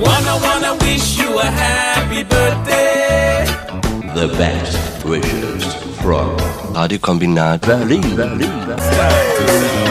wanna, wanna wish you a happy birthday. The best wishes from Radio Combinat Berlin. Berlin. Berlin.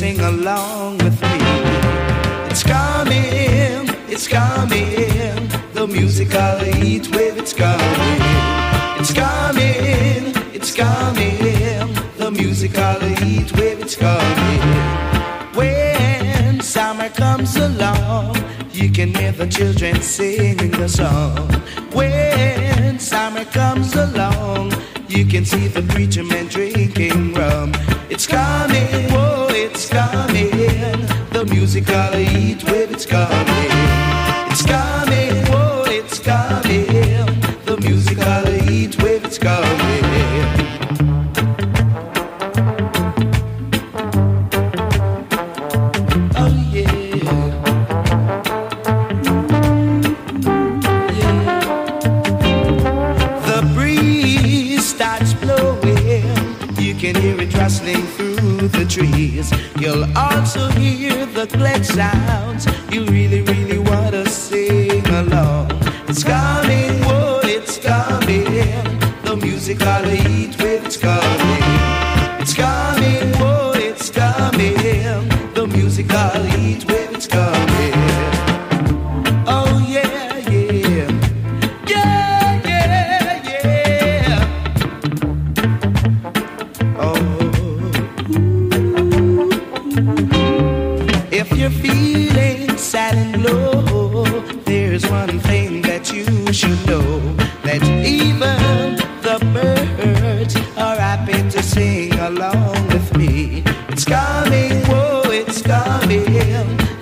sing along with me. It's coming, it's coming. The musical heat wave, it's coming. It's coming, it's coming. The musical heat wave, it's coming. When summer comes along, you can hear the children singing the song. When summer comes along, you can see the preacher man. It's I'll eat with its coming.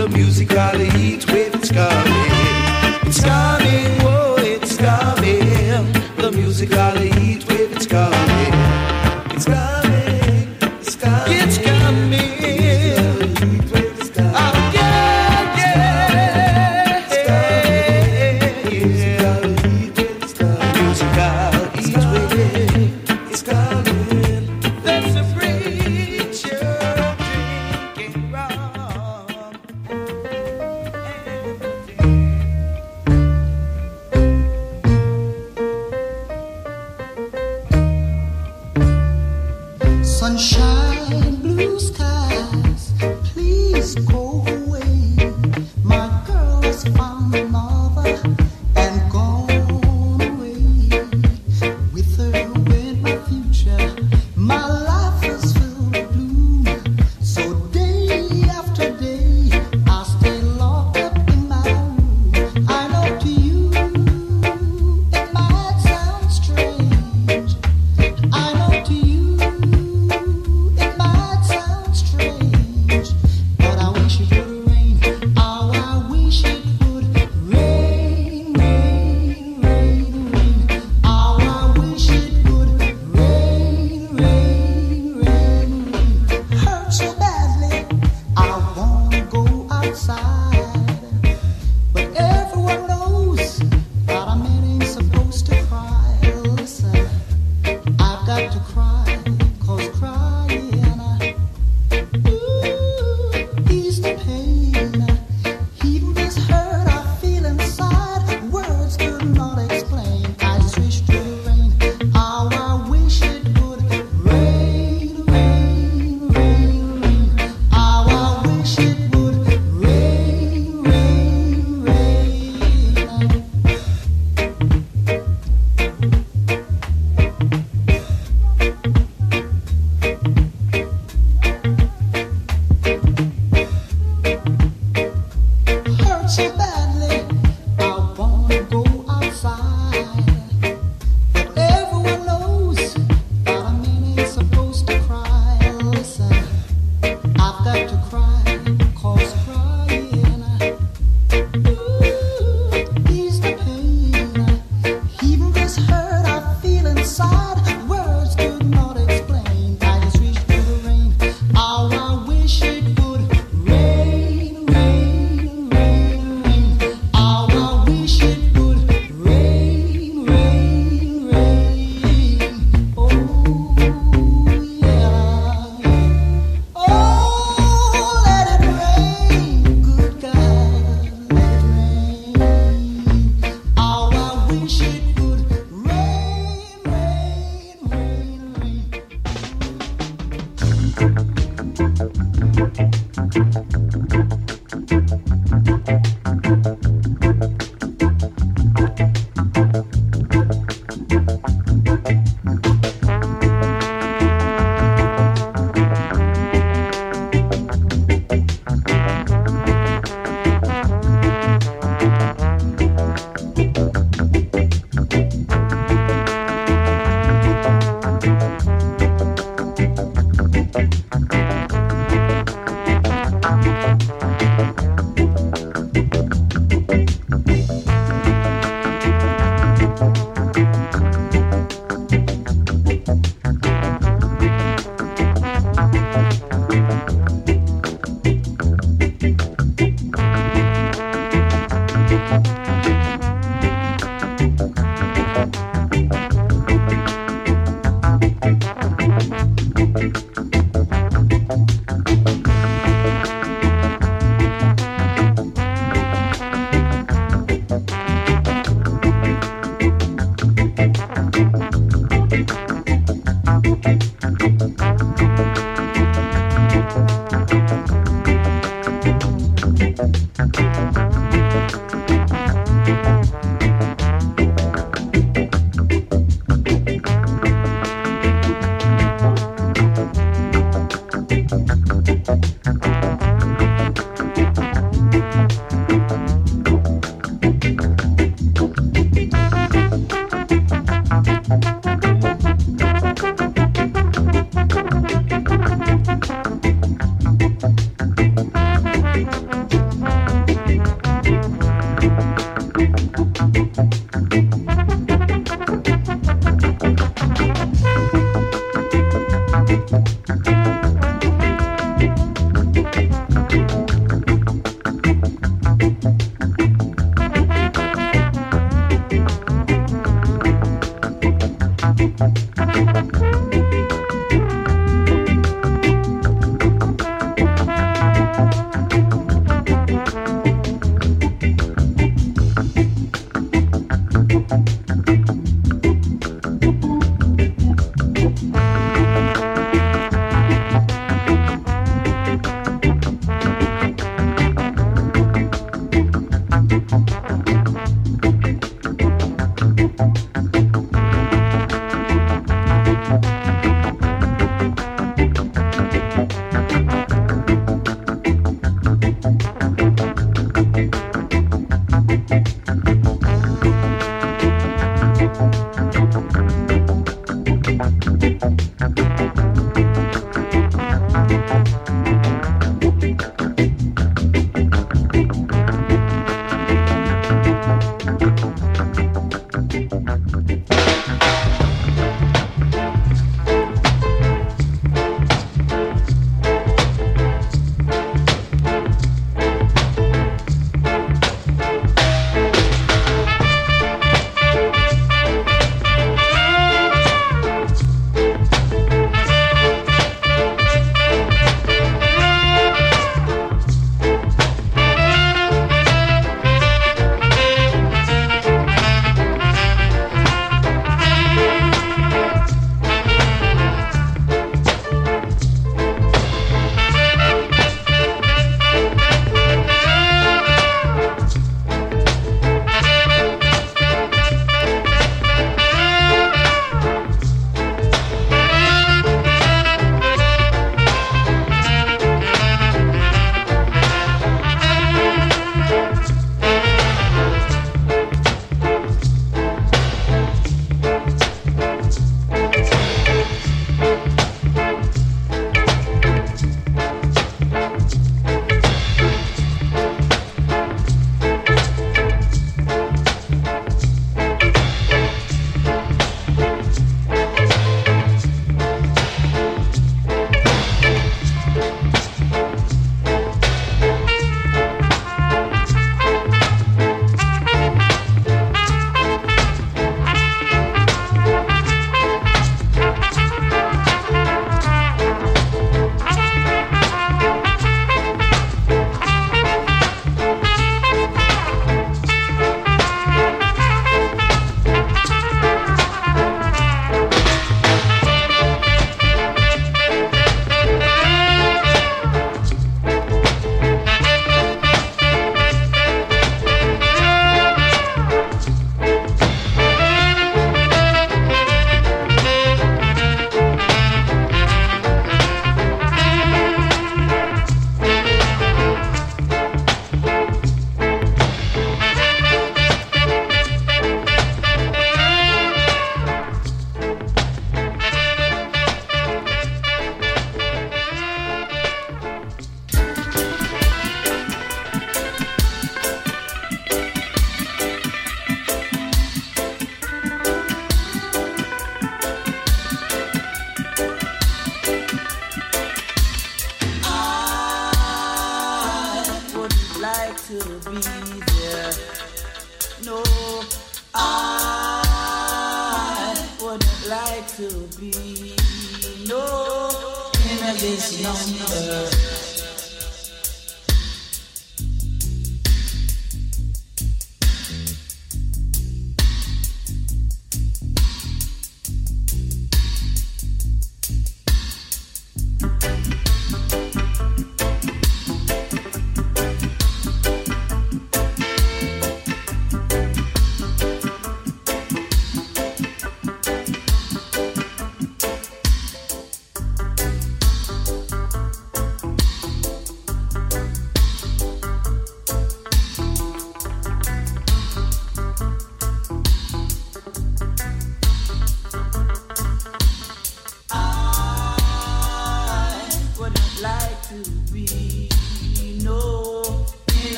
the music all eats with it's coming. It's coming, oh, it's coming. The music all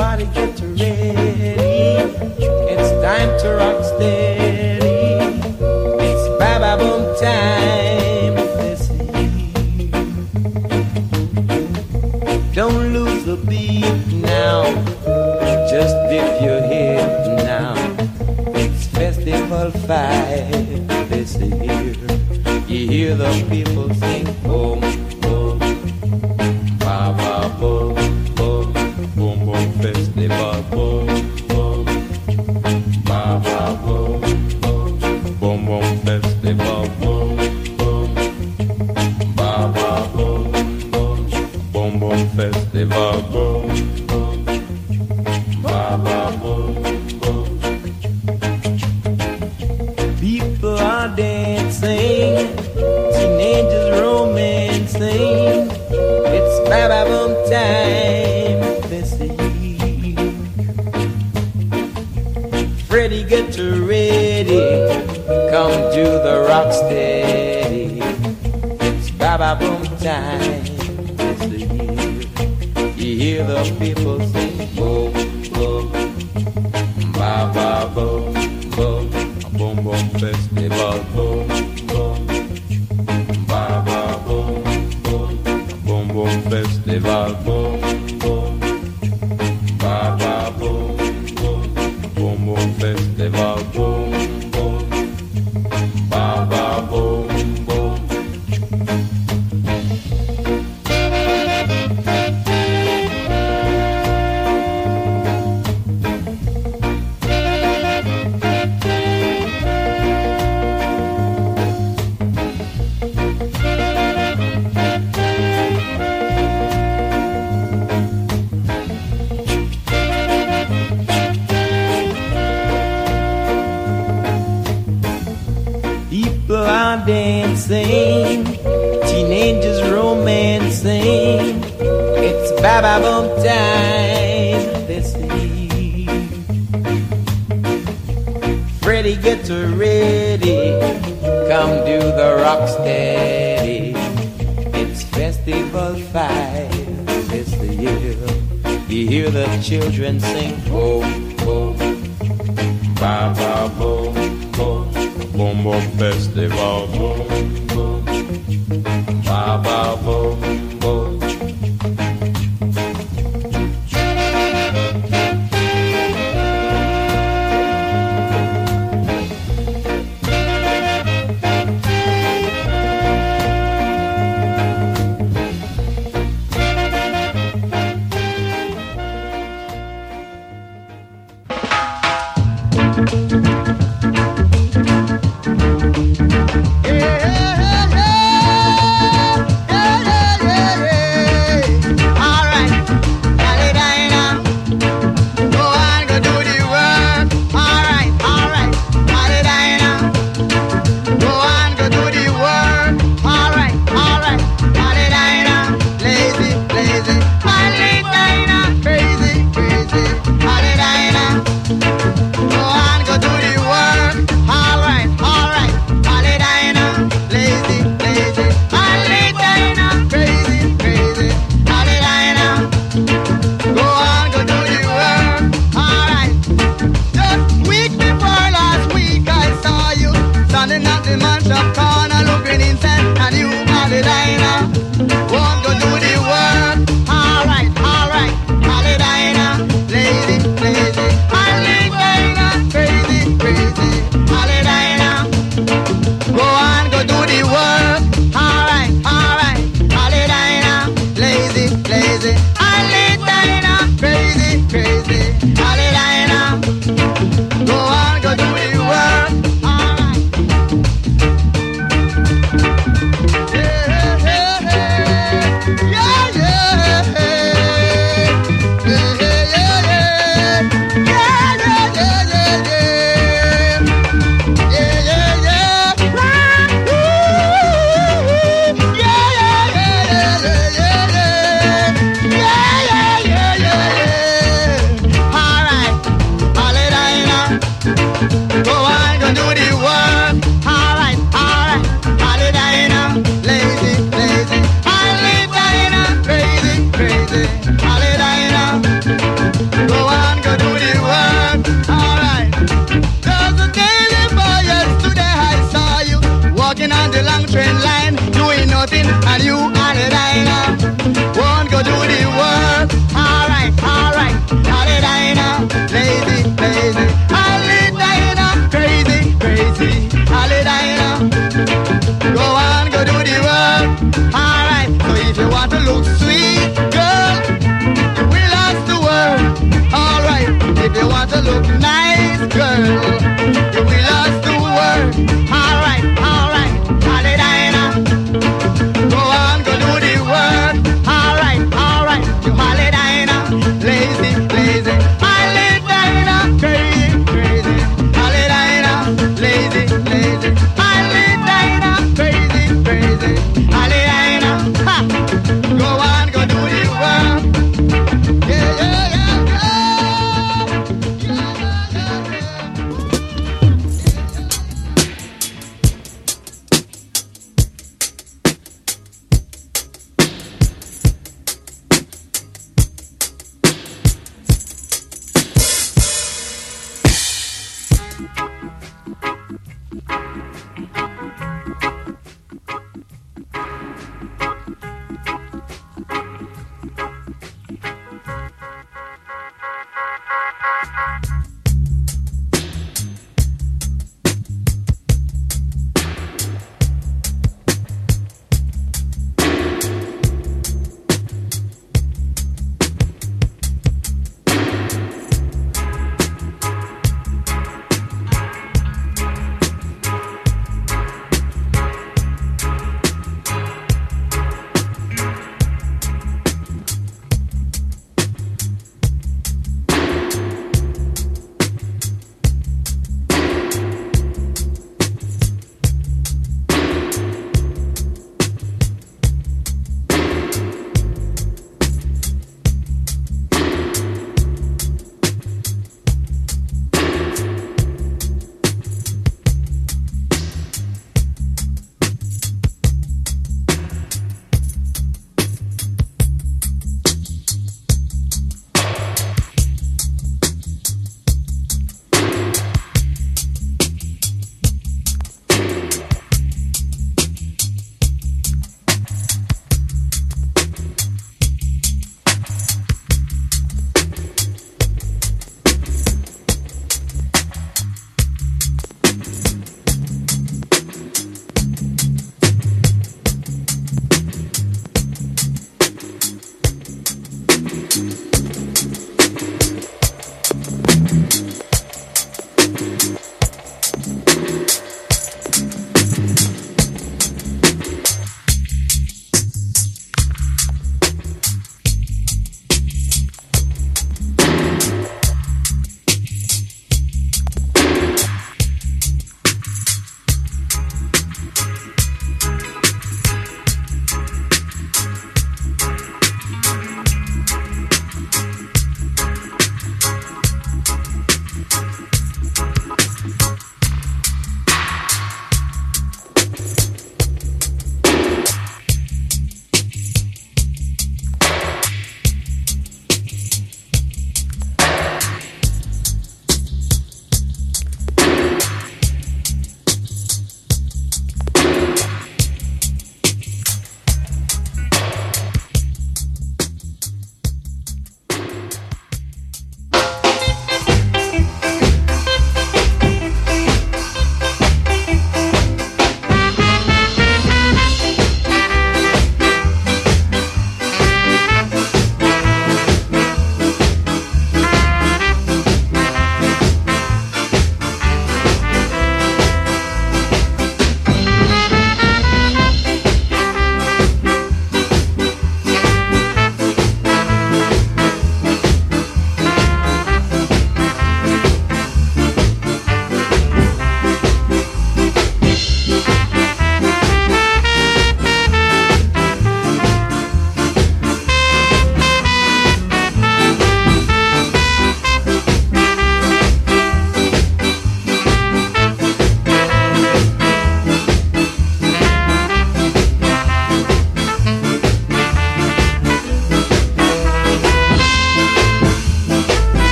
everybody get ready. It's time to rock steady. It's Baba Boom time. This Don't lose the beat now. Just dip your head now. It's festival vibe this year. You hear the people sing. dancing, teenagers romancing. It's ba ba boom time this eve. Freddy, get ready, come do the rock steady. It's festival five this year. You hear the children sing, ba boom, baba boom, boom. Bombo Festival. up corner looking inside a new Paladina.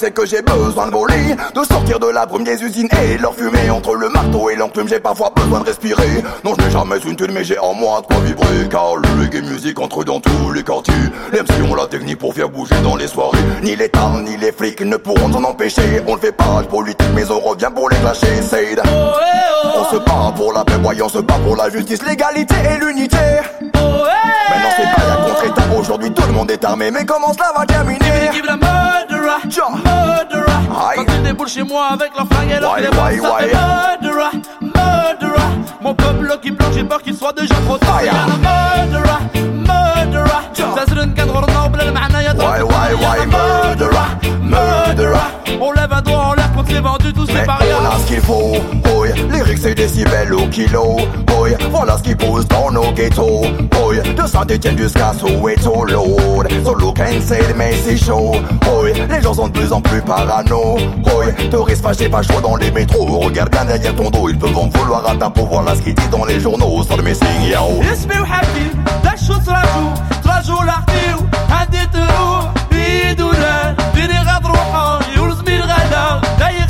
c'est que j'ai entre le marteau et l'enclume, j'ai parfois besoin de respirer. Non, je n'ai jamais une tune, mais j'ai en moi de quoi vibrer. Car le gay musique entre dans tous les quartiers. Les MC la technique pour faire bouger dans les soirées. Ni les l'État, ni les flics ne pourront en empêcher. On ne fait pas de politique, mais on revient pour les clasher. Said. On se bat pour la paix, voyons, on se bat pour la justice, l'égalité et l'unité. Maintenant, c'est pas la contre-État. Aujourd'hui, tout le monde est armé, mais comment cela va terminer? Give la murderer, chez moi avec et murderer, murderer. Mon peuple qui plonge, j'ai peur qu'il soit déjà trop tard. يا murderer, murderer. زازرن كنغرنا وبلا المعنى يا واي واي واي murderer, murderer. qu'il faut, boy Lyrics et décibels au kilo, boy Voilà ce qui pousse dans nos ghettos, boy De Saint-Etienne jusqu'à Soweto, Lord Solo cancel mais c'est chaud, boy Les gens sont de plus en plus parano, boy Touristes fâchés, pas chaud dans les métros Regarde bien derrière ton dos, ils peuvent en vouloir à ta peau Voilà ce qu'ils disent dans les journaux, sur le missing, yao اسمي وحبي دشوا تراجو تراجو لحقيو هدي تروح بيد ورا بيني غاد روحه يرزمي الغدا ضيق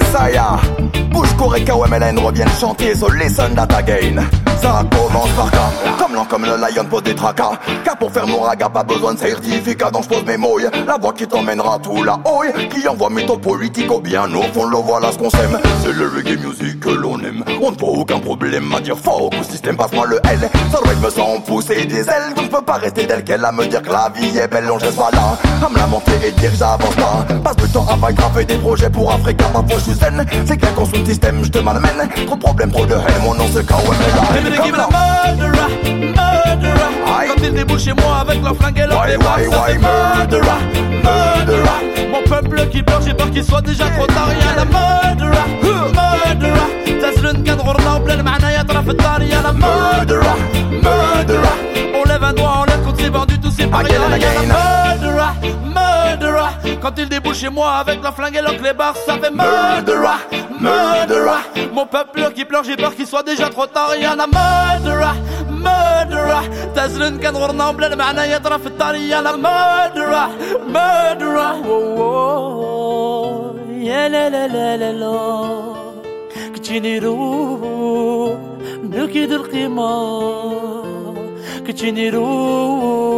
yes I am bouche et KOMLN reviennent chanter sur Listen That Again ça commence par cas, comme l'an, comme le lion pose des tracas. Car pour faire mon raga, pas besoin de certificat, donc je pose mes mouilles. La voix qui t'emmènera tout là-haut, qui envoie mytho politique au bien au fond, le voilà ce qu'on s'aime. C'est le reggae music que l'on aime. On ne voit aucun problème à dire fort au système, passe-moi le L. Ça doit me sent pousser des ailes, je ne peux pas rester tel qu'elle à me dire que la vie est belle, on je pas là. À me lamenter et dire j'avance pas. Passe le temps à pas graver des projets pour Africa, ma je suis zen. C'est qu'un qu'on système, je te m'amène Trop de problèmes, trop de haine, mon nom c'est KOMLA murderer, murderer. Quand ils chez moi avec flingue Mon peuple qui pleure, j'ai peur qu'il soit déjà trop tard. la murderer, murderer. murderer, murderer. On lève un doigt on lève contre la quand il débouche chez moi avec la flingue et les barres, ça fait murderer, murderer. Mon peuple qui pleure, j'ai peur qu'il soit déjà trop tard. Y'en a murderer, murderer. تزلن Oh oh oh, y'a في الدار يلا murderer, murderer. oh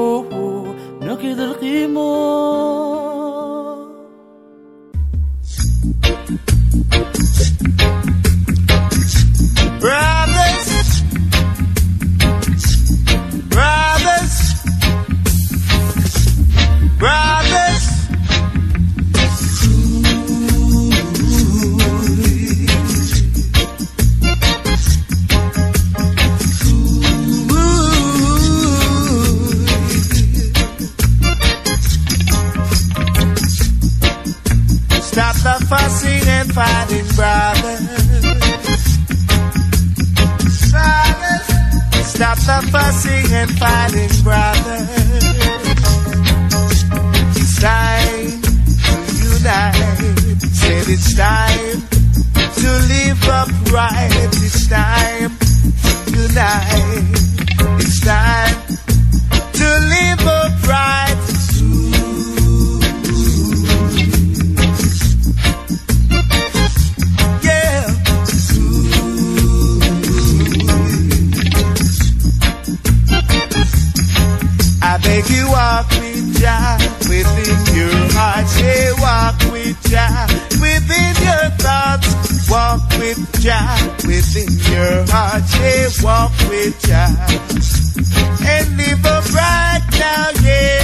oh oh oh oh oh Brothers, brothers, brothers. fussing and fighting brothers. Brothers, stop the fussing and fighting brothers. It's time to unite. Said it's time to live upright. It's time to unite. It's time to live upright. Say walk with Jah within your thoughts. Walk with Jah within your heart. Say walk with Jah and live a bright now. Yeah.